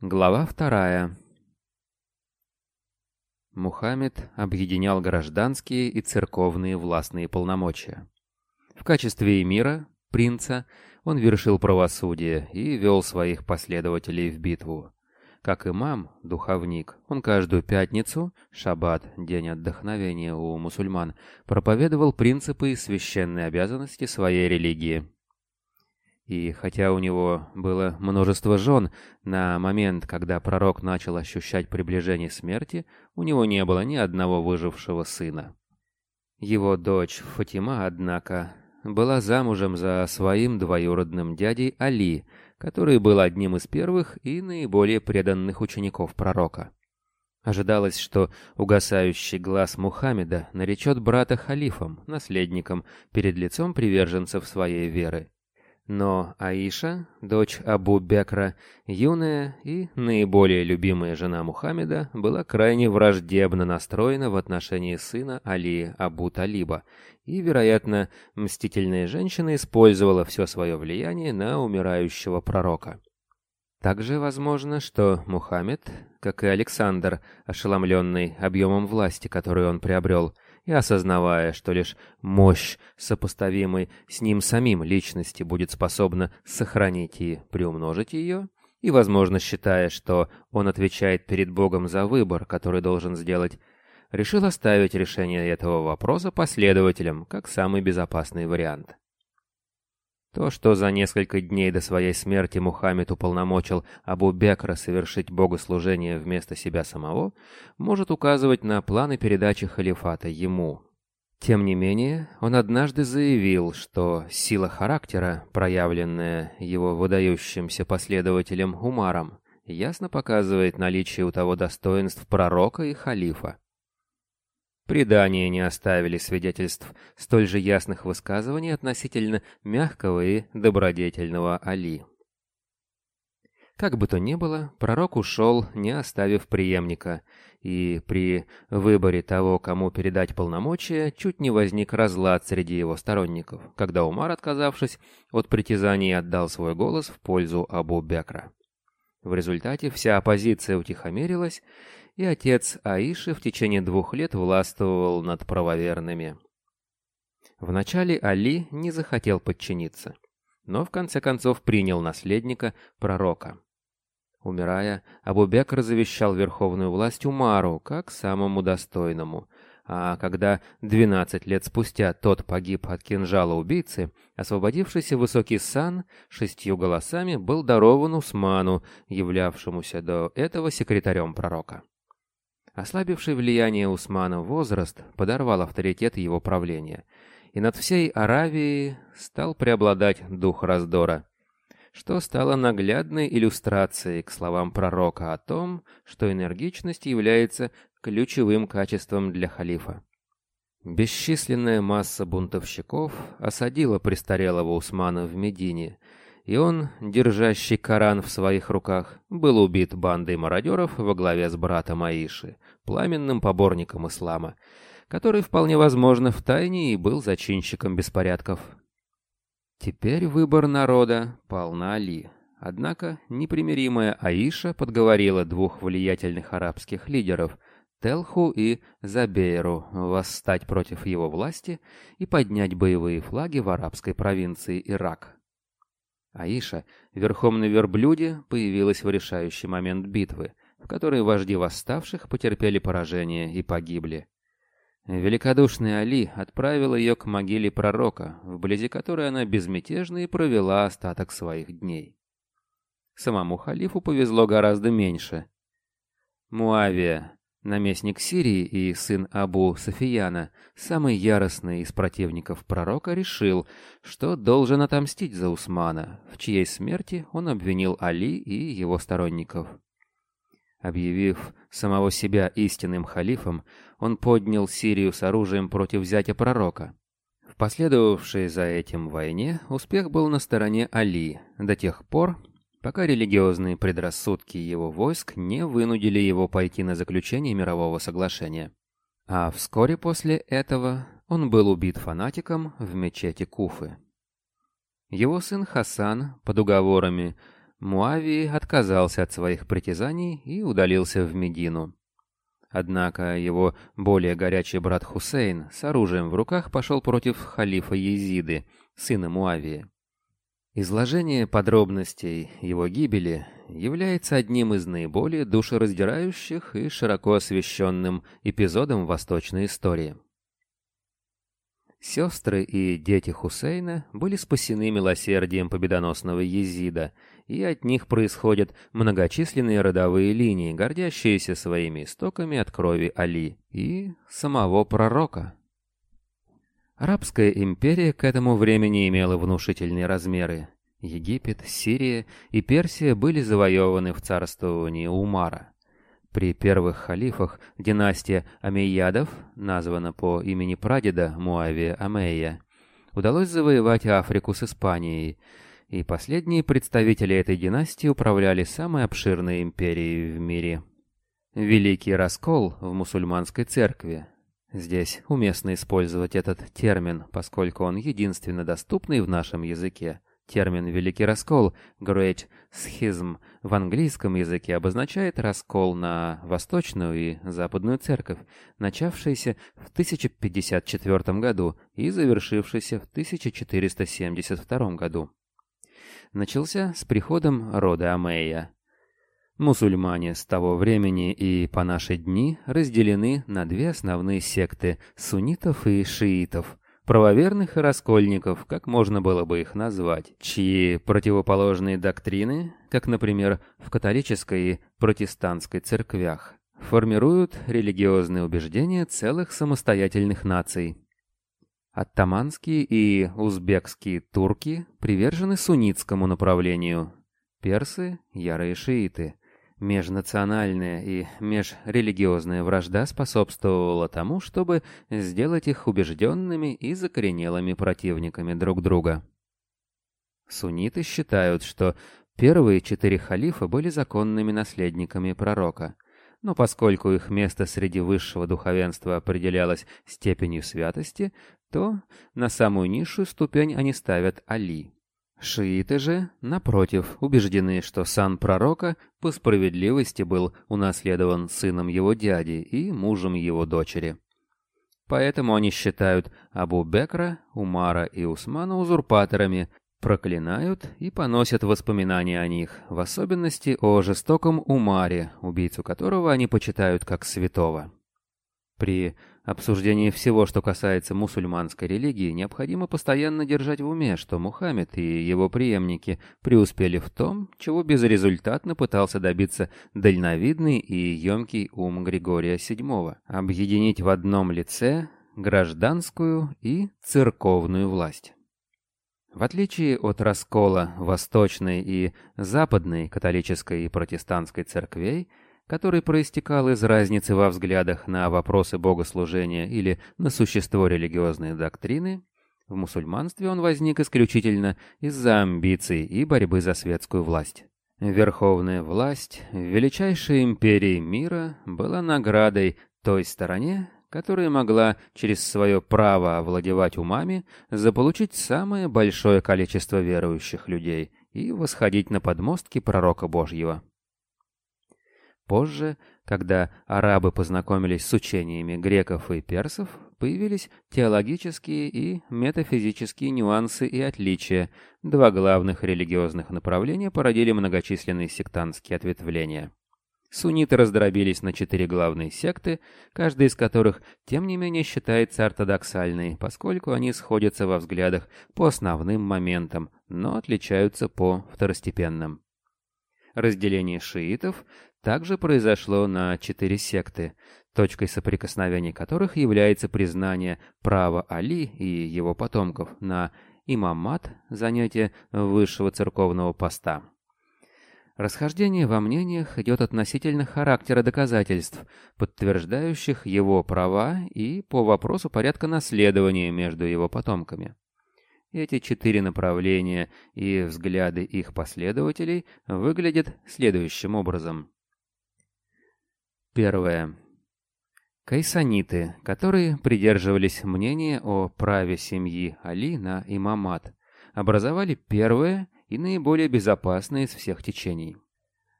Глава вторая. Мухаммед объединял гражданские и церковные властные полномочия. В качестве эмира, принца, он вершил правосудие и вел своих последователей в битву. Как имам, духовник, он каждую пятницу, шаббат, день отдохновения у мусульман, проповедовал принципы и священные обязанности своей религии. И хотя у него было множество жен, на момент, когда пророк начал ощущать приближение смерти, у него не было ни одного выжившего сына. Его дочь Фатима, однако, была замужем за своим двоюродным дядей Али, который был одним из первых и наиболее преданных учеников пророка. Ожидалось, что угасающий глаз Мухаммеда наречет брата халифом, наследником, перед лицом приверженцев своей веры. Но Аиша, дочь Абу Бекра, юная и наиболее любимая жена Мухаммеда, была крайне враждебно настроена в отношении сына Али Абу Талиба, и, вероятно, мстительная женщина использовала все свое влияние на умирающего пророка. Также возможно, что Мухаммед, как и Александр, ошеломленный объемом власти, которую он приобрел, и осознавая, что лишь мощь, сопоставимой с ним самим личности, будет способна сохранить и приумножить ее, и, возможно, считая, что он отвечает перед Богом за выбор, который должен сделать, решил оставить решение этого вопроса последователям как самый безопасный вариант. То, что за несколько дней до своей смерти Мухаммед уполномочил Абу Бекра совершить богослужение вместо себя самого, может указывать на планы передачи халифата ему. Тем не менее, он однажды заявил, что сила характера, проявленная его выдающимся последователем Умаром, ясно показывает наличие у того достоинств пророка и халифа. Предания не оставили свидетельств столь же ясных высказываний относительно мягкого и добродетельного Али. Как бы то ни было, пророк ушел, не оставив преемника, и при выборе того, кому передать полномочия, чуть не возник разлад среди его сторонников, когда Умар, отказавшись от притязаний, отдал свой голос в пользу Абу Бекра. В результате вся оппозиция утихомирилась, и отец Аиши в течение двух лет властвовал над правоверными. Вначале Али не захотел подчиниться, но в конце концов принял наследника, пророка. Умирая, Абу-Бекр завещал верховную власть Умару, как самому достойному, а когда 12 лет спустя тот погиб от кинжала убийцы, освободившийся высокий сан шестью голосами был дарован Усману, являвшемуся до этого секретарем пророка. Ослабивший влияние Усмана возраст подорвал авторитет его правления, и над всей Аравией стал преобладать дух раздора, что стало наглядной иллюстрацией к словам пророка о том, что энергичность является ключевым качеством для халифа. Бесчисленная масса бунтовщиков осадила престарелого Усмана в Медине, и он, держащий Коран в своих руках, был убит бандой мародеров во главе с братом Аиши, пламенным поборником ислама, который, вполне возможно, втайне и был зачинщиком беспорядков. Теперь выбор народа пал Али. Однако непримиримая Аиша подговорила двух влиятельных арабских лидеров – Телху и Забейру восстать против его власти и поднять боевые флаги в арабской провинции Ирак. Аиша верхом на верблюде появилась в решающий момент битвы, в которой вожди восставших потерпели поражение и погибли. Великодушный Али отправил ее к могиле пророка, вблизи которой она безмятежно и провела остаток своих дней. Самому халифу повезло гораздо меньше. Муавия, наместник Сирии и сын Абу Софияна, самый яростный из противников пророка, решил, что должен отомстить за Усмана, в чьей смерти он обвинил Али и его сторонников. Объявив самого себя истинным халифом, он поднял Сирию с оружием против зятя пророка. В последовавшей за этим войне успех был на стороне Али до тех пор, пока религиозные предрассудки его войск не вынудили его пойти на заключение мирового соглашения. А вскоре после этого он был убит фанатиком в мечети Куфы. Его сын Хасан под уговорами Муавии отказался от своих притязаний и удалился в Медину. Однако его более горячий брат Хусейн с оружием в руках пошел против халифа Езиды, сына Муавии. Изложение подробностей его гибели является одним из наиболее душераздирающих и широко освещенным эпизодом восточной истории. Сестры и дети Хусейна были спасены милосердием победоносного Езида, и от них происходят многочисленные родовые линии, гордящиеся своими истоками от крови Али и самого пророка. Арабская империя к этому времени имела внушительные размеры. Египет, Сирия и Персия были завоеваны в царствовании Умара. При первых халифах династия Амейядов, названа по имени прадеда Муавия Амея, удалось завоевать Африку с Испанией, и последние представители этой династии управляли самой обширной империей в мире. Великий раскол в мусульманской церкви Здесь уместно использовать этот термин, поскольку он единственно доступный в нашем языке. Термин «Великий раскол» Great Schism в английском языке обозначает раскол на Восточную и Западную церковь, начавшийся в 1054 году и завершившийся в 1472 году. Начался с приходом рода Амея, Мусульмане с того времени и по наши дни разделены на две основные секты – суннитов и шиитов, правоверных и раскольников, как можно было бы их назвать, чьи противоположные доктрины, как, например, в католической и протестантской церквях, формируют религиозные убеждения целых самостоятельных наций. Оттаманские и узбекские турки привержены суннитскому направлению, персы – ярые шииты – Межнациональная и межрелигиозная вражда способствовала тому, чтобы сделать их убежденными и закоренелыми противниками друг друга. Сунниты считают, что первые четыре халифа были законными наследниками пророка, но поскольку их место среди высшего духовенства определялось степенью святости, то на самую низшую ступень они ставят Али. Шииты же, напротив, убеждены, что сан пророка по справедливости был унаследован сыном его дяди и мужем его дочери. Поэтому они считают Абу Бекра, Умара и Усмана узурпаторами, проклинают и поносят воспоминания о них, в особенности о жестоком Умаре, убийцу которого они почитают как святого. При обсуждении всего, что касается мусульманской религии, необходимо постоянно держать в уме, что Мухаммед и его преемники преуспели в том, чего безрезультатно пытался добиться дальновидный и емкий ум Григория VII – объединить в одном лице гражданскую и церковную власть. В отличие от раскола восточной и западной католической и протестантской церквей – который проистекал из разницы во взглядах на вопросы богослужения или на существо религиозной доктрины, в мусульманстве он возник исключительно из-за амбиций и борьбы за светскую власть. Верховная власть в величайшей империи мира была наградой той стороне, которая могла через свое право овладевать умами заполучить самое большое количество верующих людей и восходить на подмостки пророка Божьего. Позже, когда арабы познакомились с учениями греков и персов, появились теологические и метафизические нюансы и отличия. Два главных религиозных направления породили многочисленные сектантские ответвления. Сунниты раздробились на четыре главные секты, каждая из которых, тем не менее, считается ортодоксальной, поскольку они сходятся во взглядах по основным моментам, но отличаются по второстепенным. Разделение шиитов также произошло на четыре секты, точкой соприкосновения которых является признание права Али и его потомков на имамат, занятие высшего церковного поста. Расхождение во мнениях идет относительно характера доказательств, подтверждающих его права и по вопросу порядка наследования между его потомками. Эти четыре направления и взгляды их последователей выглядят следующим образом. Первое. Кайсаниты, которые придерживались мнения о праве семьи Али на имамат, образовали первое и наиболее безопасны из всех течений.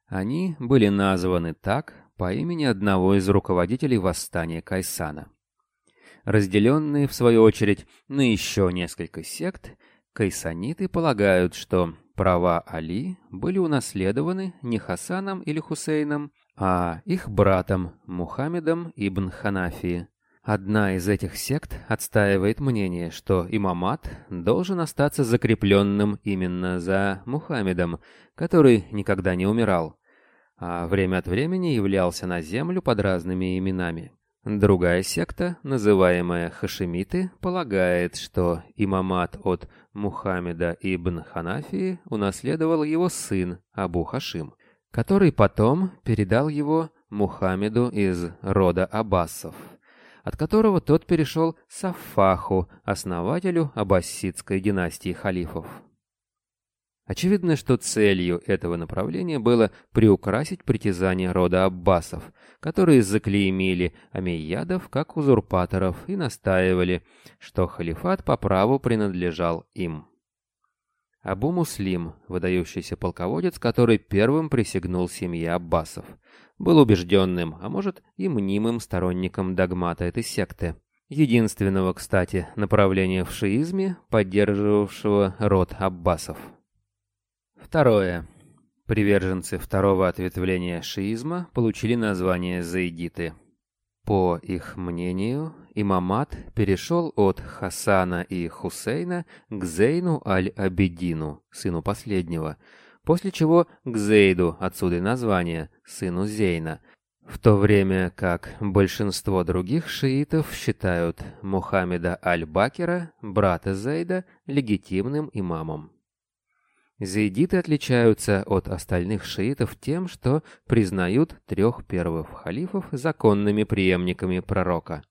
Они были названы так по имени одного из руководителей восстания Кайсана. Разделенные, в свою очередь, на еще несколько сект, кайсаниты полагают, что права Али были унаследованы не Хасаном или Хусейном, а их братом Мухаммедом ибн Ханафи. Одна из этих сект отстаивает мнение, что имамат должен остаться закрепленным именно за Мухаммедом, который никогда не умирал, а время от времени являлся на землю под разными именами. Другая секта, называемая Хашимиты, полагает, что имамат от Мухаммеда ибн Ханафии унаследовал его сын Абу Хашим, который потом передал его Мухаммеду из рода Аббасов, от которого тот перешел Сафаху, основателю аббасидской династии халифов. Очевидно, что целью этого направления было приукрасить притязания рода Аббасов, которые заклеймили амейядов как узурпаторов и настаивали, что халифат по праву принадлежал им. Абу Муслим, выдающийся полководец, который первым присягнул семье Аббасов, был убежденным, а может и мнимым сторонником догмата этой секты. Единственного, кстати, направления в шиизме, поддерживавшего род Аббасов. Второе. Приверженцы второго ответвления шиизма получили название заидиты. По их мнению, имамат перешел от Хасана и Хусейна к Зейну аль-Абидину, сыну последнего, после чего к Зейду, отсюда и название, сыну Зейна, в то время как большинство других шиитов считают Мухаммеда аль-Бакера, брата Зейда, легитимным имамом. Зайдиты отличаются от остальных шиитов тем, что признают трех первых халифов законными преемниками пророка.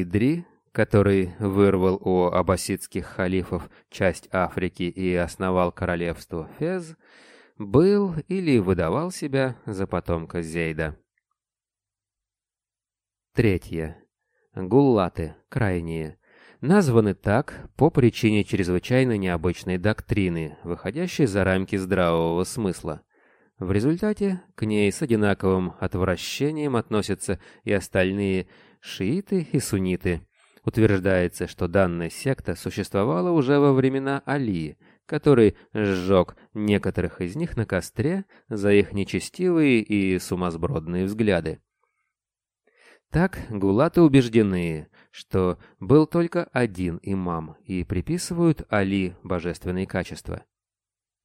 Идри, который вырвал у аббасидских халифов часть Африки и основал королевство Фез, был или выдавал себя за потомка Зейда. Третье. Гуллаты, крайние, названы так по причине чрезвычайно необычной доктрины, выходящей за рамки здравого смысла. В результате к ней с одинаковым отвращением относятся и остальные шииты и сунниты. Утверждается, что данная секта существовала уже во времена Али, который сжег некоторых из них на костре за их нечестивые и сумасбродные взгляды. Так гулаты убеждены, что был только один имам и приписывают Али божественные качества.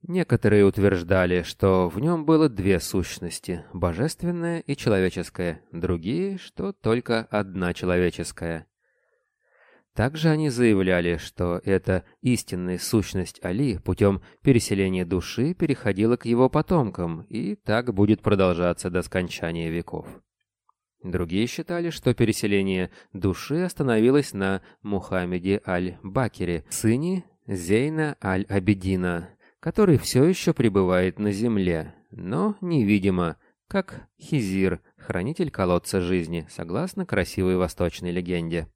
Некоторые утверждали, что в нем было две сущности – божественная и человеческая, другие, что только одна человеческая. Также они заявляли, что эта истинная сущность Али путем переселения души переходила к его потомкам, и так будет продолжаться до скончания веков. Другие считали, что переселение души остановилось на Мухаммеде аль-Бакере, сыне Зейна аль-Абидина, который все еще пребывает на земле, но невидимо, как Хизир, хранитель колодца жизни, согласно красивой восточной легенде.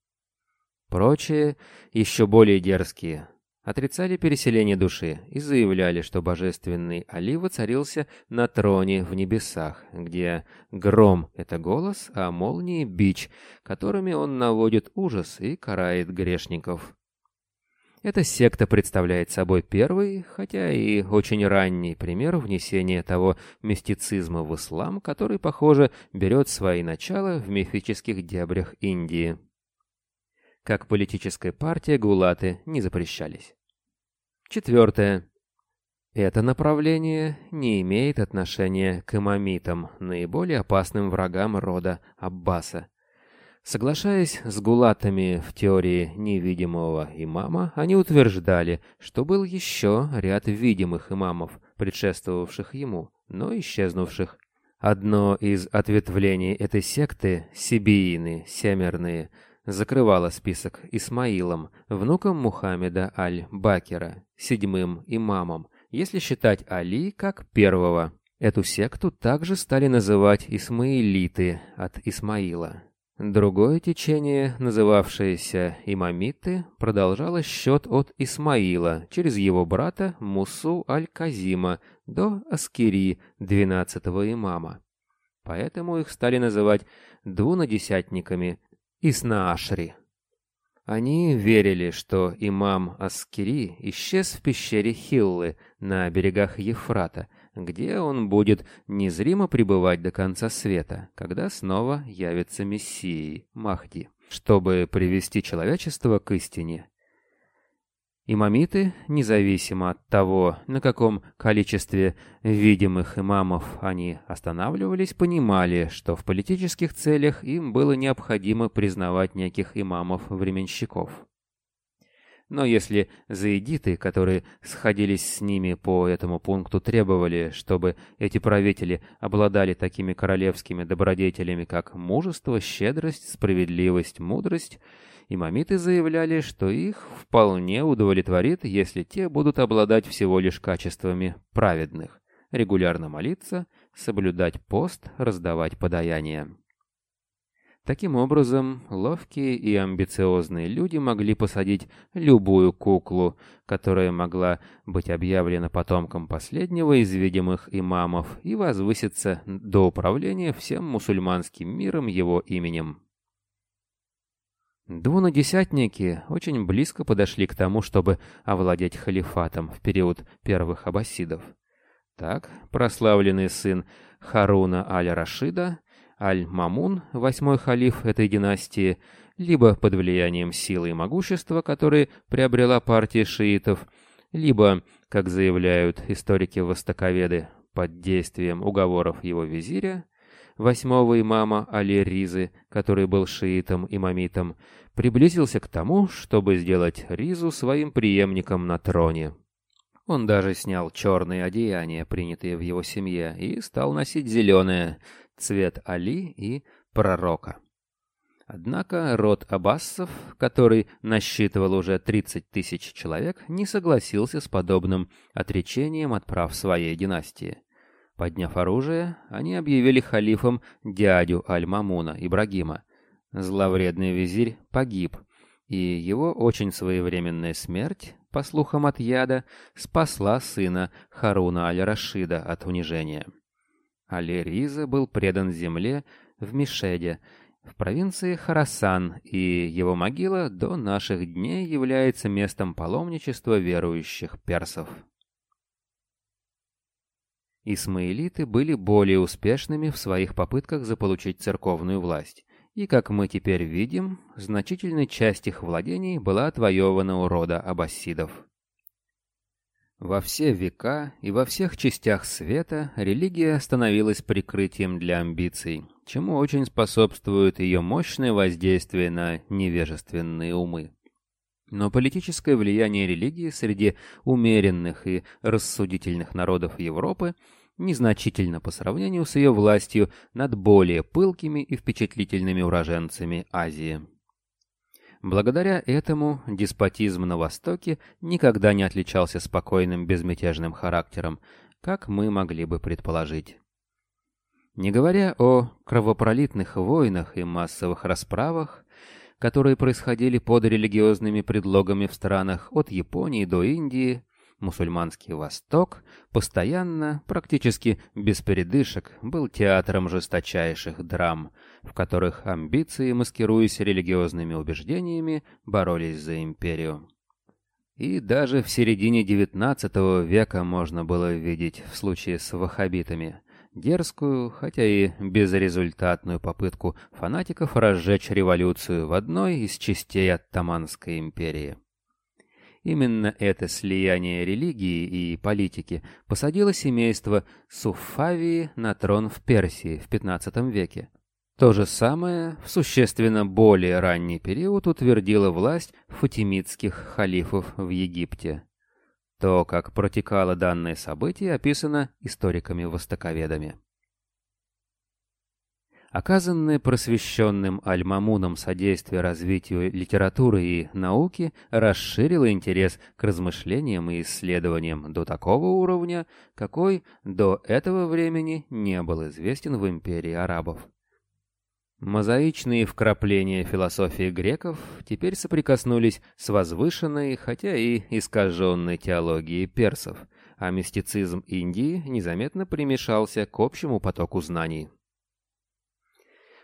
Прочие, еще более дерзкие, отрицали переселение души и заявляли, что божественный Али воцарился на троне в небесах, где гром — это голос, а молнии — бич, которыми он наводит ужас и карает грешников. Эта секта представляет собой первый, хотя и очень ранний пример внесения того мистицизма в ислам, который, похоже, берет свои начала в мифических дебрях Индии как политическая партия гулаты не запрещались. Четвертое. Это направление не имеет отношения к имамитам, наиболее опасным врагам рода Аббаса. Соглашаясь с гулатами в теории невидимого имама, они утверждали, что был еще ряд видимых имамов, предшествовавших ему, но исчезнувших. Одно из ответвлений этой секты, сибиины, семерные, закрывала список Исмаилом, внуком Мухаммеда аль-Бакера, седьмым имамом, если считать Али как первого. Эту секту также стали называть Исмаилиты от Исмаила. Другое течение, называвшееся имамиты, продолжало счет от Исмаила через его брата Мусу аль-Казима до Аскири, двенадцатого имама. Поэтому их стали называть двунадесятниками Иснаашри. Они верили, что имам Аскири исчез в пещере Хиллы на берегах Ефрата – где он будет незримо пребывать до конца света, когда снова явится Мессией, Махди, чтобы привести человечество к истине. Имамиты, независимо от того, на каком количестве видимых имамов они останавливались, понимали, что в политических целях им было необходимо признавать неких имамов-временщиков. Но если заидиты, которые сходились с ними по этому пункту, требовали, чтобы эти правители обладали такими королевскими добродетелями, как мужество, щедрость, справедливость, мудрость, имамиты заявляли, что их вполне удовлетворит, если те будут обладать всего лишь качествами праведных, регулярно молиться, соблюдать пост, раздавать подаяния. Таким образом, ловкие и амбициозные люди могли посадить любую куклу, которая могла быть объявлена потомком последнего из видимых имамов и возвыситься до управления всем мусульманским миром его именем. Двунадесятники очень близко подошли к тому, чтобы овладеть халифатом в период первых аббасидов. Так, прославленный сын Харуна аль-Рашида – Аль-Мамун, восьмой халиф этой династии, либо под влиянием силы и могущества, которые приобрела партия шиитов, либо, как заявляют историки-востоковеды, под действием уговоров его визиря, восьмого имама Али Ризы, который был шиитом-имамитом, приблизился к тому, чтобы сделать Ризу своим преемником на троне. Он даже снял черные одеяния, принятые в его семье, и стал носить зеленое, цвет Али и пророка. Однако род Аббасов, который насчитывал уже 30 тысяч человек, не согласился с подобным отречением от прав своей династии. Подняв оружие, они объявили халифом дядю Аль-Мамуна, Ибрагима. Зловредный визирь погиб, и его очень своевременная смерть, по слухам от яда, спасла сына Харуна Аль-Рашида от унижения. Али-Риза был предан земле в Мишеде, в провинции Харасан, и его могила до наших дней является местом паломничества верующих персов. Исмаилиты были более успешными в своих попытках заполучить церковную власть, и, как мы теперь видим, значительная часть их владений была отвоевана у рода аббасидов. Во все века и во всех частях света религия становилась прикрытием для амбиций, чему очень способствует ее мощное воздействие на невежественные умы. Но политическое влияние религии среди умеренных и рассудительных народов Европы незначительно по сравнению с ее властью над более пылкими и впечатлительными уроженцами Азии. Благодаря этому деспотизм на Востоке никогда не отличался спокойным безмятежным характером, как мы могли бы предположить. Не говоря о кровопролитных войнах и массовых расправах, которые происходили под религиозными предлогами в странах от Японии до Индии, Мусульманский Восток постоянно, практически без передышек, был театром жесточайших драм, в которых амбиции, маскируясь религиозными убеждениями, боролись за империю. И даже в середине XIX века можно было видеть в случае с ваххабитами дерзкую, хотя и безрезультатную попытку фанатиков разжечь революцию в одной из частей Оттоманской империи. Именно это слияние религии и политики посадило семейство Суфавии на трон в Персии в XV веке. То же самое в существенно более ранний период утвердила власть фатимидских халифов в Египте. То, как протекало данное событие, описано историками-востоковедами. Оказанное просвещенным Аль-Мамуном содействие развитию литературы и науки расширило интерес к размышлениям и исследованиям до такого уровня, какой до этого времени не был известен в империи арабов. Мозаичные вкрапления философии греков теперь соприкоснулись с возвышенной, хотя и искаженной теологией персов, а мистицизм Индии незаметно примешался к общему потоку знаний.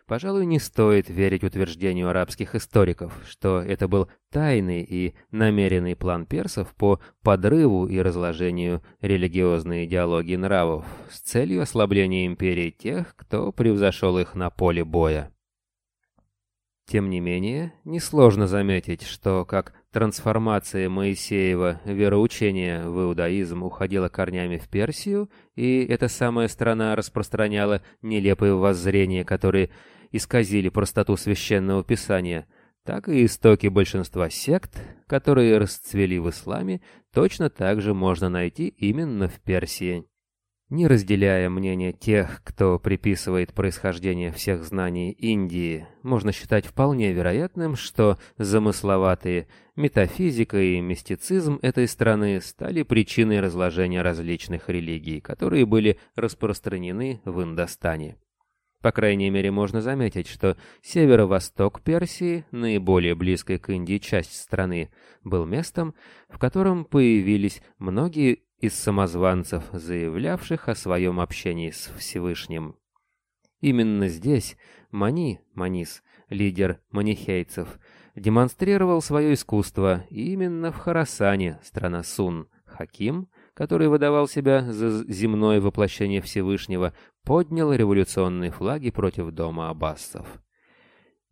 Пожалуй, не стоит верить утверждению арабских историков, что это был тайный и намеренный план персов по подрыву и разложению религиозной идеологии нравов с целью ослабления империи тех, кто превзошел их на поле боя. Тем не менее, несложно заметить, что как трансформация Моисеева вероучения в иудаизм уходила корнями в Персию, и эта самая страна распространяла нелепые воззрения, которые исказили простоту священного писания, так и истоки большинства сект, которые расцвели в исламе, точно так же можно найти именно в Персии. Не разделяя мнение тех, кто приписывает происхождение всех знаний Индии, можно считать вполне вероятным, что замысловатые метафизика и мистицизм этой страны стали причиной разложения различных религий, которые были распространены в Индостане. По крайней мере, можно заметить, что северо-восток Персии, наиболее близкой к Индии часть страны, был местом, в котором появились многие из самозванцев, заявлявших о своем общении с Всевышним. Именно здесь Мани, Манис, лидер манихейцев, демонстрировал свое искусство, именно в Харасане, страна Сун, Хаким, который выдавал себя за земное воплощение Всевышнего, поднял революционные флаги против дома аббасов.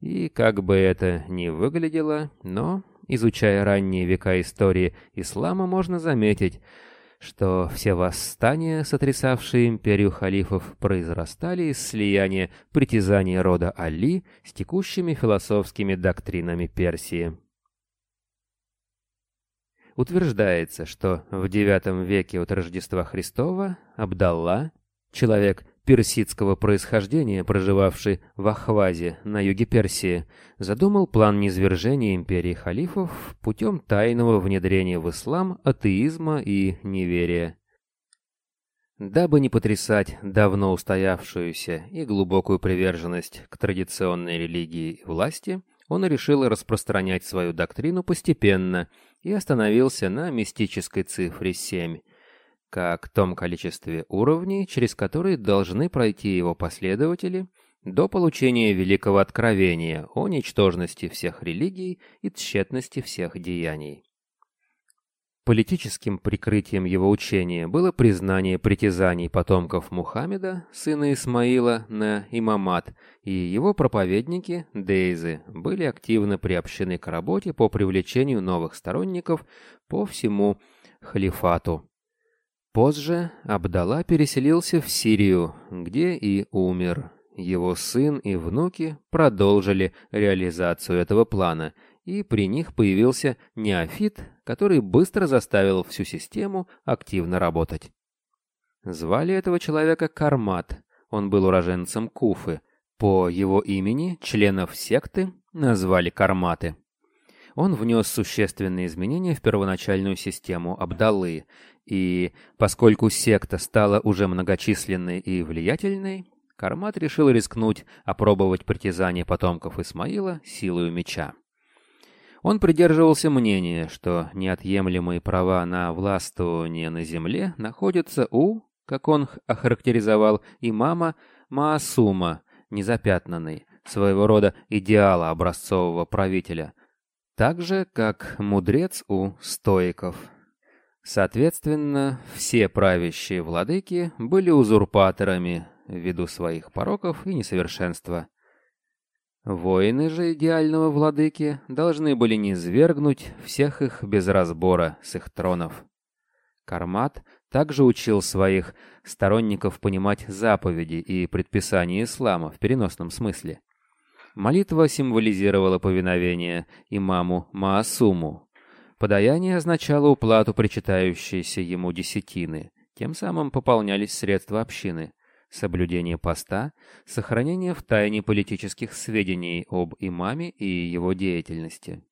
И как бы это ни выглядело, но, изучая ранние века истории ислама, можно заметить, что все восстания, сотрясавшие империю халифов, произрастали из слияния притязаний рода Али с текущими философскими доктринами Персии. Утверждается, что в IX веке от Рождества Христова Абдалла, человек персидского происхождения, проживавший в Ахвазе на юге Персии, задумал план низвержения империи халифов путем тайного внедрения в ислам атеизма и неверия. Дабы не потрясать давно устоявшуюся и глубокую приверженность к традиционной религии и власти, он решил распространять свою доктрину постепенно и остановился на мистической цифре 7 – как том количестве уровней, через которые должны пройти его последователи до получения великого откровения о ничтожности всех религий и тщетности всех деяний. Политическим прикрытием его учения было признание притязаний потомков Мухаммеда, сына Исмаила, на имамат, и его проповедники, дейзы, были активно приобщены к работе по привлечению новых сторонников по всему халифату. Позже Абдалла переселился в Сирию, где и умер. Его сын и внуки продолжили реализацию этого плана, и при них появился неофит, который быстро заставил всю систему активно работать. Звали этого человека Кармат, он был уроженцем Куфы. По его имени членов секты назвали Карматы. Он внес существенные изменения в первоначальную систему Абдаллы, и поскольку секта стала уже многочисленной и влиятельной, Кармат решил рискнуть опробовать притязание потомков Исмаила силою меча. Он придерживался мнения, что неотъемлемые права на властвование на земле находятся у, как он охарактеризовал, имама Маасума, незапятнанный, своего рода идеала образцового правителя, так же, как мудрец у стоиков. Соответственно, все правящие владыки были узурпаторами ввиду своих пороков и несовершенства. Воины же идеального владыки должны были низвергнуть всех их без разбора с их тронов. Кармат также учил своих сторонников понимать заповеди и предписания ислама в переносном смысле. Молитва символизировала повиновение имаму Маасуму, Подаяние означало уплату причитающейся ему десятины, тем самым пополнялись средства общины, соблюдение поста, сохранение в тайне политических сведений об имаме и его деятельности.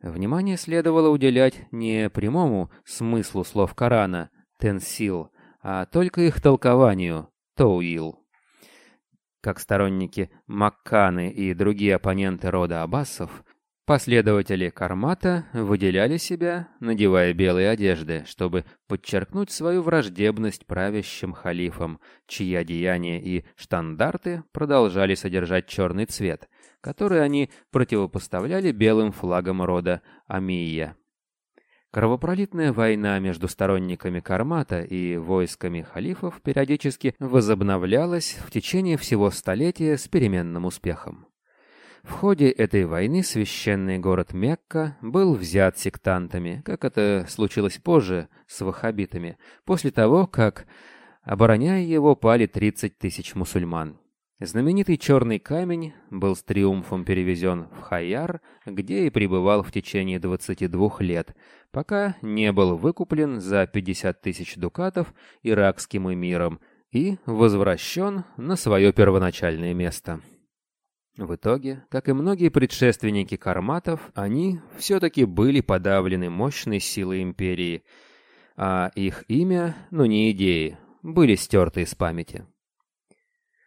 Внимание следовало уделять не прямому смыслу слов Корана «тенсил», а только их толкованию «тоуил». как сторонники Макканы и другие оппоненты рода Аббасов, последователи Кармата выделяли себя, надевая белые одежды, чтобы подчеркнуть свою враждебность правящим халифам, чьи одеяния и штандарты продолжали содержать черный цвет, который они противопоставляли белым флагам рода Амия. Кровопролитная война между сторонниками Кармата и войсками халифов периодически возобновлялась в течение всего столетия с переменным успехом. В ходе этой войны священный город Мекка был взят сектантами, как это случилось позже с ваххабитами, после того, как, обороняя его, пали 30 тысяч мусульман. Знаменитый черный камень был с триумфом перевезен в Хайяр, где и пребывал в течение 22 лет, пока не был выкуплен за 50 тысяч дукатов иракским эмиром и возвращен на свое первоначальное место. В итоге, как и многие предшественники карматов, они все-таки были подавлены мощной силой империи, а их имя, но не идеи, были стерты из памяти.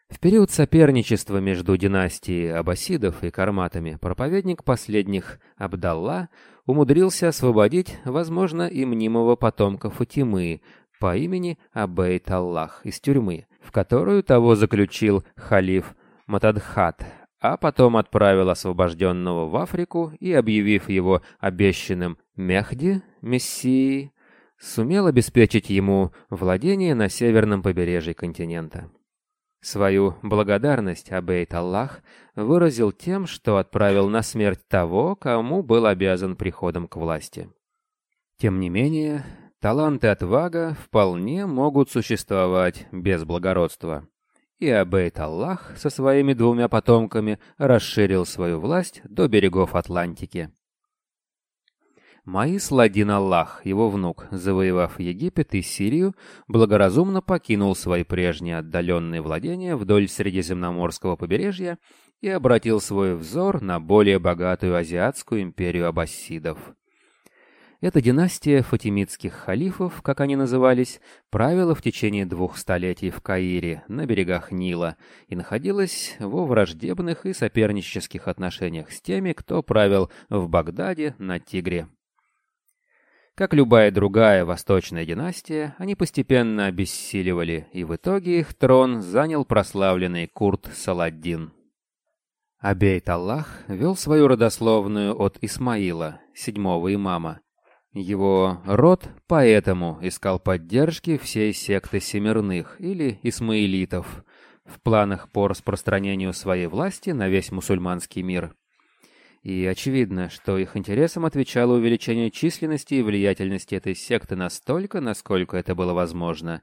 В период соперничества между династией аббасидов и карматами проповедник последних Абдалла умудрился освободить, возможно, и мнимого потомка Фатимы по имени Абейт Аллах из тюрьмы, в которую того заключил халиф Матадхат, а потом отправил освобожденного в Африку и, объявив его обещанным Мехди, Мессией, сумел обеспечить ему владение на северном побережье континента. Свою благодарность Абейт Аллах выразил тем, что отправил на смерть того, кому был обязан приходом к власти. Тем не менее, талант и отвага вполне могут существовать без благородства. И Абейт Аллах со своими двумя потомками расширил свою власть до берегов Атлантики. Маис Ладин Аллах, его внук, завоевав Египет и Сирию, благоразумно покинул свои прежние отдаленные владения вдоль Средиземноморского побережья и обратил свой взор на более богатую азиатскую империю аббасидов. Эта династия фатимидских халифов, как они назывались, правила в течение двух столетий в Каире, на берегах Нила, и находилась во враждебных и сопернических отношениях с теми, кто правил в Багдаде на Тигре. Как любая другая восточная династия, они постепенно обессиливали, и в итоге их трон занял прославленный Курт Саладдин. Абейт Аллах вел свою родословную от Исмаила, седьмого имама. Его род поэтому искал поддержки всей секты Семерных или Исмаилитов в планах по распространению своей власти на весь мусульманский мир и очевидно, что их интересам отвечало увеличение численности и влиятельности этой секты настолько, насколько это было возможно.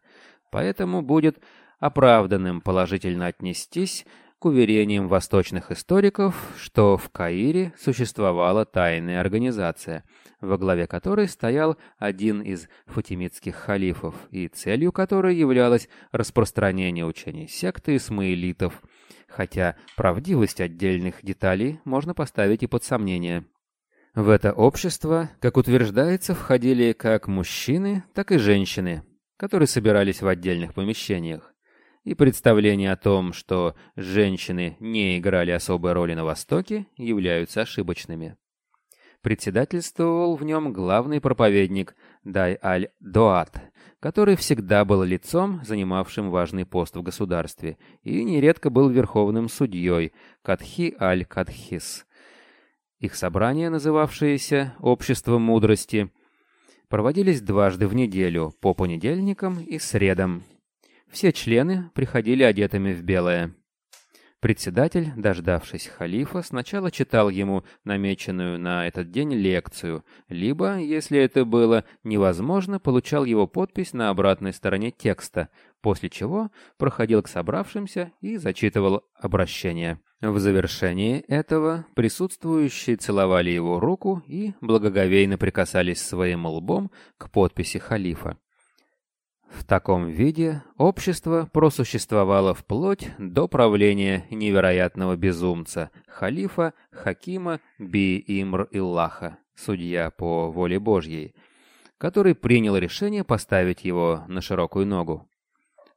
Поэтому будет оправданным положительно отнестись к уверениям восточных историков, что в Каире существовала тайная организация, во главе которой стоял один из фатимидских халифов, и целью которой являлось распространение учений секты исмаилитов – хотя правдивость отдельных деталей можно поставить и под сомнение. В это общество, как утверждается, входили как мужчины, так и женщины, которые собирались в отдельных помещениях. И представления о том, что женщины не играли особой роли на Востоке, являются ошибочными. Председательствовал в нем главный проповедник Дай Аль-Доат, который всегда был лицом, занимавшим важный пост в государстве, и нередко был верховным судьей Кадхи Аль-Кадхис. Их собрания, называвшиеся «Обществом мудрости», проводились дважды в неделю, по понедельникам и средам. Все члены приходили одетыми в белое. Председатель, дождавшись халифа, сначала читал ему намеченную на этот день лекцию, либо, если это было невозможно, получал его подпись на обратной стороне текста, после чего проходил к собравшимся и зачитывал обращение. В завершении этого присутствующие целовали его руку и благоговейно прикасались своим лбом к подписи халифа. В таком виде общество просуществовало вплоть до правления невероятного безумца, халифа Хакима Би-Имр-Иллаха, судья по воле Божьей, который принял решение поставить его на широкую ногу.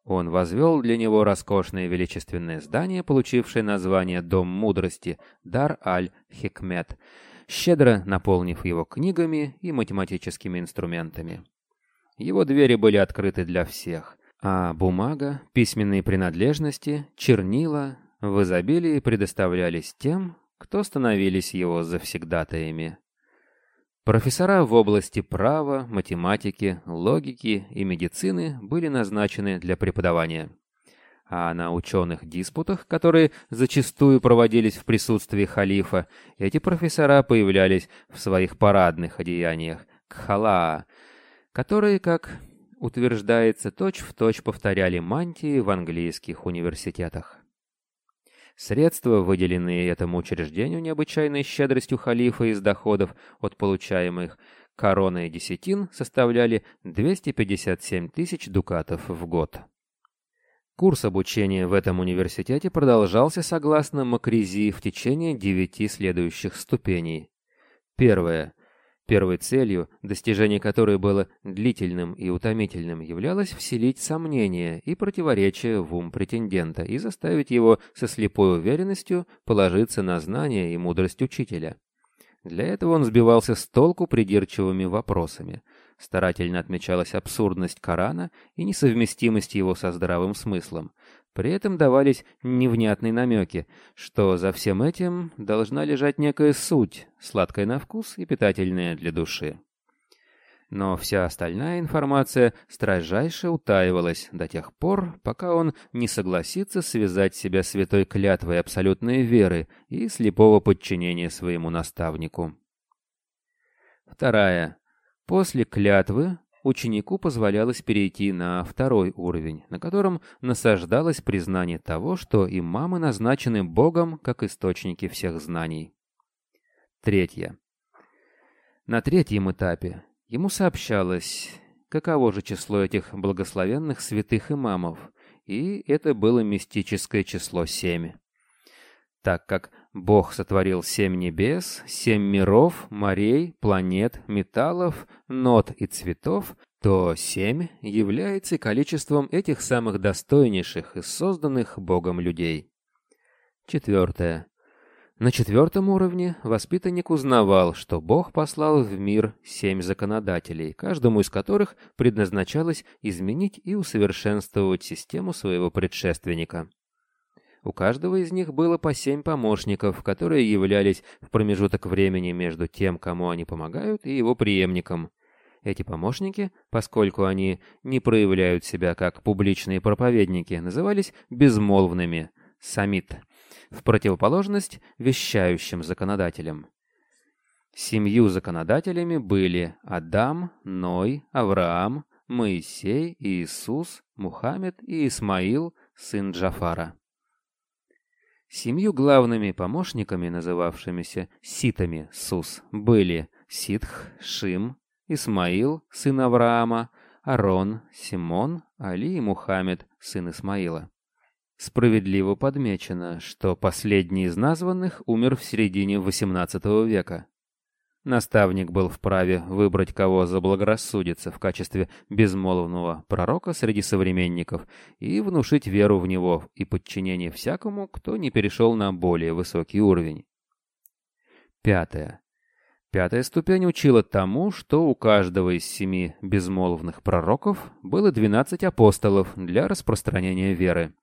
Он возвел для него роскошное величественное здание, получившее название «Дом мудрости» Дар-аль-Хикмет, щедро наполнив его книгами и математическими инструментами. Его двери были открыты для всех, а бумага, письменные принадлежности, чернила в изобилии предоставлялись тем, кто становились его завсегдатаями. Профессора в области права, математики, логики и медицины были назначены для преподавания. А на ученых диспутах, которые зачастую проводились в присутствии халифа, эти профессора появлялись в своих парадных одеяниях, кхалаа, которые, как утверждается, точь-в-точь точь повторяли мантии в английских университетах. Средства, выделенные этому учреждению необычайной щедростью халифа из доходов от получаемых короны и десятин, составляли 257 тысяч дукатов в год. Курс обучения в этом университете продолжался согласно Макризи в течение девяти следующих ступеней. Первое Первой целью, достижение которой было длительным и утомительным, являлось вселить сомнения и противоречия в ум претендента и заставить его со слепой уверенностью положиться на знания и мудрость учителя. Для этого он сбивался с толку придирчивыми вопросами. Старательно отмечалась абсурдность Корана и несовместимость его со здравым смыслом, при этом давались невнятные намеки, что за всем этим должна лежать некая суть, сладкая на вкус и питательная для души. Но вся остальная информация строжайше утаивалась до тех пор, пока он не согласится связать себя святой клятвой абсолютной веры и слепого подчинения своему наставнику. Вторая. После клятвы ученику позволялось перейти на второй уровень, на котором насаждалось признание того, что имамы назначены Богом как источники всех знаний. Третье. На третьем этапе ему сообщалось, каково же число этих благословенных святых имамов, и это было мистическое число семь. Так как Бог сотворил семь небес, семь миров, морей, планет, металлов, нот и цветов, то семь является количеством этих самых достойнейших и созданных Богом людей. Четвертое. На четвертом уровне воспитанник узнавал, что Бог послал в мир семь законодателей, каждому из которых предназначалось изменить и усовершенствовать систему своего предшественника. У каждого из них было по семь помощников, которые являлись в промежуток времени между тем, кому они помогают, и его преемником. Эти помощники, поскольку они не проявляют себя как публичные проповедники, назывались безмолвными – самит, в противоположность вещающим законодателям. Семью законодателями были Адам, Ной, Авраам, Моисей, Иисус, Мухаммед и Исмаил, сын Джафара. Семью главными помощниками, называвшимися ситами Сус, были Ситх, Шим, Исмаил, сын Авраама, Арон, Симон, Али и Мухаммед, сын Исмаила. Справедливо подмечено, что последний из названных умер в середине XVIII века. Наставник был вправе выбрать кого заблагорассудится в качестве безмолвного пророка среди современников и внушить веру в него и подчинение всякому, кто не перешел на более высокий уровень. Пятое. Пятая ступень учила тому, что у каждого из семи безмолвных пророков было двенадцать апостолов для распространения веры.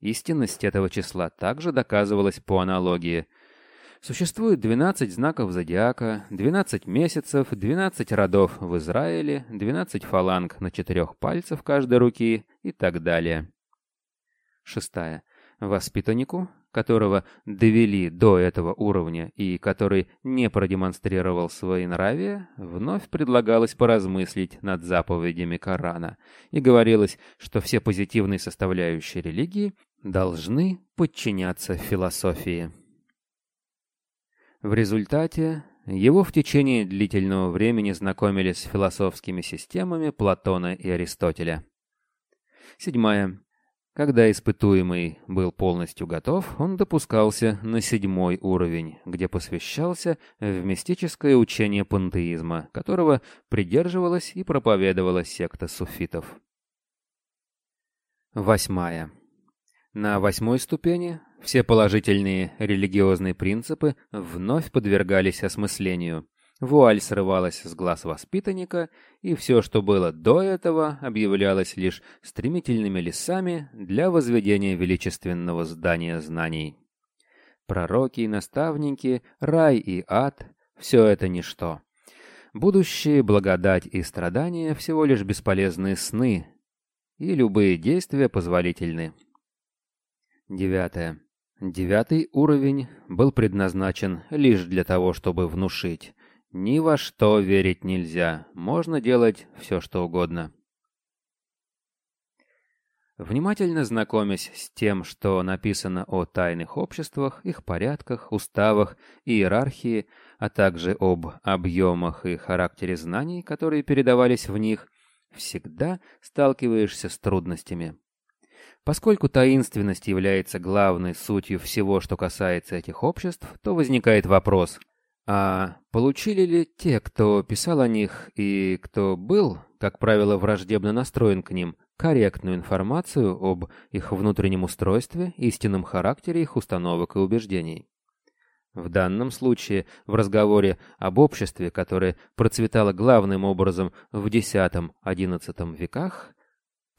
Истинность этого числа также доказывалась по аналогии – Существует 12 знаков зодиака, 12 месяцев, 12 родов в Израиле, 12 фаланг на четырех пальцах каждой руки и так далее. Шестая. Воспитаннику, которого довели до этого уровня и который не продемонстрировал свои нравия, вновь предлагалось поразмыслить над заповедями Корана, и говорилось, что все позитивные составляющие религии должны подчиняться философии. В результате его в течение длительного времени знакомили с философскими системами Платона и Аристотеля. Седьмая. Когда испытуемый был полностью готов, он допускался на седьмой уровень, где посвящался в мистическое учение пантеизма, которого придерживалась и проповедовала секта суфитов. Восьмая. На восьмой ступени все положительные религиозные принципы вновь подвергались осмыслению. Вуаль срывалась с глаз воспитанника, и все, что было до этого, объявлялось лишь стремительными лесами для возведения величественного здания знаний. Пророки и наставники, рай и ад — все это ничто. Будущее, благодать и страдания — всего лишь бесполезные сны, и любые действия позволительны. Девятое. Девятый уровень был предназначен лишь для того, чтобы внушить. Ни во что верить нельзя, можно делать все, что угодно. Внимательно знакомясь с тем, что написано о тайных обществах, их порядках, уставах, иерархии, а также об объемах и характере знаний, которые передавались в них, всегда сталкиваешься с трудностями. Поскольку таинственность является главной сутью всего, что касается этих обществ, то возникает вопрос, а получили ли те, кто писал о них и кто был, как правило, враждебно настроен к ним, корректную информацию об их внутреннем устройстве, истинном характере их установок и убеждений? В данном случае, в разговоре об обществе, которое процветало главным образом в X-XI веках,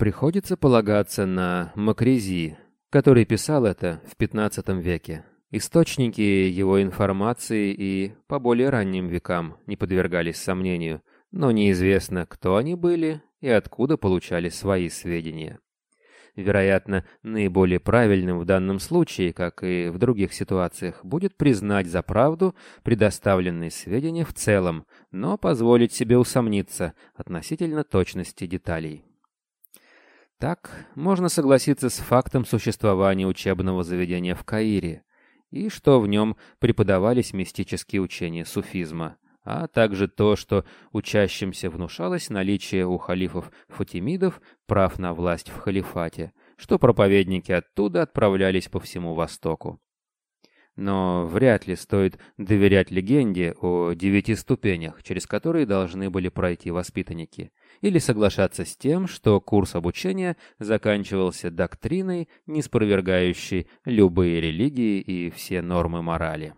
Приходится полагаться на Макрези, который писал это в XV веке. Источники его информации и по более ранним векам не подвергались сомнению, но неизвестно, кто они были и откуда получали свои сведения. Вероятно, наиболее правильным в данном случае, как и в других ситуациях, будет признать за правду предоставленные сведения в целом, но позволить себе усомниться относительно точности деталей. Так, можно согласиться с фактом существования учебного заведения в Каире и что в нем преподавались мистические учения суфизма, а также то, что учащимся внушалось наличие у халифов Фатимидов прав на власть в халифате, что проповедники оттуда отправлялись по всему Востоку. Но вряд ли стоит доверять легенде о девяти ступенях, через которые должны были пройти воспитанники, или соглашаться с тем, что курс обучения заканчивался доктриной, не спровергающей любые религии и все нормы морали.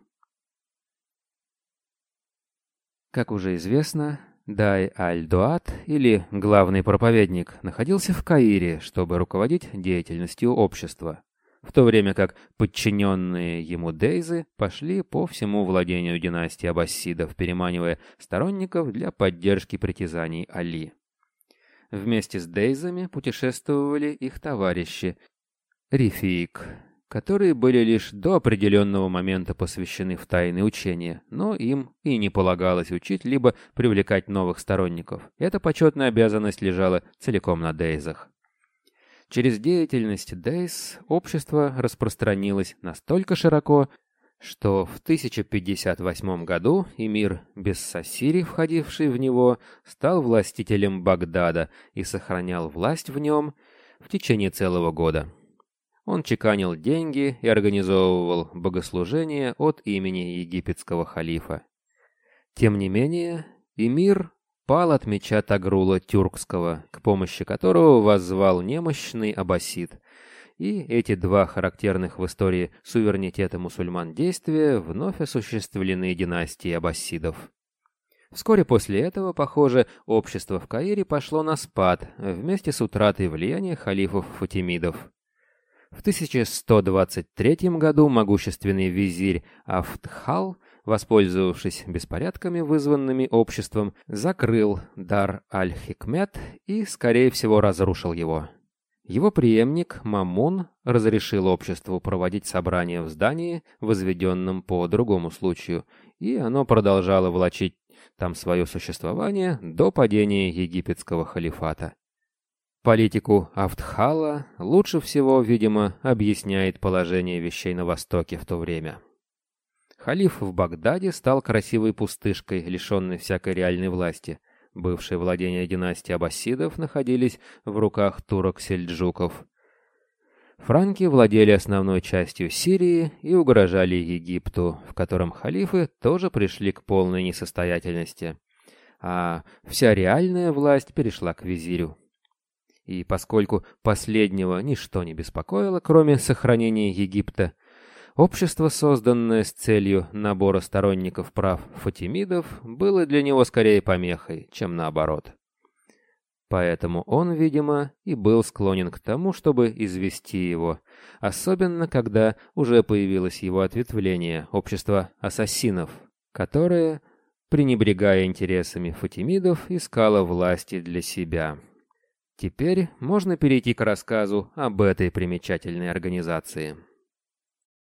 Как уже известно, Дай Аль-Дуат, или главный проповедник, находился в Каире, чтобы руководить деятельностью общества в то время как подчиненные ему Дейзы пошли по всему владению династии аббасидов, переманивая сторонников для поддержки притязаний Али. Вместе с Дейзами путешествовали их товарищи Рифик, которые были лишь до определенного момента посвящены в тайные учения, но им и не полагалось учить либо привлекать новых сторонников. Эта почетная обязанность лежала целиком на Дейзах. Через деятельность Дейс общество распространилось настолько широко, что в 1058 году эмир Бессасири, входивший в него, стал властителем Багдада и сохранял власть в нем в течение целого года. Он чеканил деньги и организовывал богослужения от имени египетского халифа. Тем не менее, эмир пал от меча Тагрула Тюркского, к помощи которого воззвал немощный аббасид. И эти два характерных в истории суверенитета мусульман действия вновь осуществлены династией аббасидов. Вскоре после этого, похоже, общество в Каире пошло на спад вместе с утратой влияния халифов Фатимидов. В 1123 году могущественный визирь Афтхал воспользовавшись беспорядками, вызванными обществом, закрыл дар Аль-Хикмет и, скорее всего, разрушил его. Его преемник Мамун разрешил обществу проводить собрания в здании, возведенном по другому случаю, и оно продолжало влачить там свое существование до падения египетского халифата. Политику Афтхала лучше всего, видимо, объясняет положение вещей на Востоке в то время. Халиф в Багдаде стал красивой пустышкой, лишенной всякой реальной власти. Бывшие владения династии аббасидов находились в руках турок-сельджуков. Франки владели основной частью Сирии и угрожали Египту, в котором халифы тоже пришли к полной несостоятельности. А вся реальная власть перешла к визирю. И поскольку последнего ничто не беспокоило, кроме сохранения Египта, общество, созданное с целью набора сторонников прав фатимидов, было для него скорее помехой, чем наоборот. Поэтому он, видимо, и был склонен к тому, чтобы извести его, особенно когда уже появилось его ответвление, общество ассасинов, которое, пренебрегая интересами фатимидов, искало власти для себя. Теперь можно перейти к рассказу об этой примечательной организации.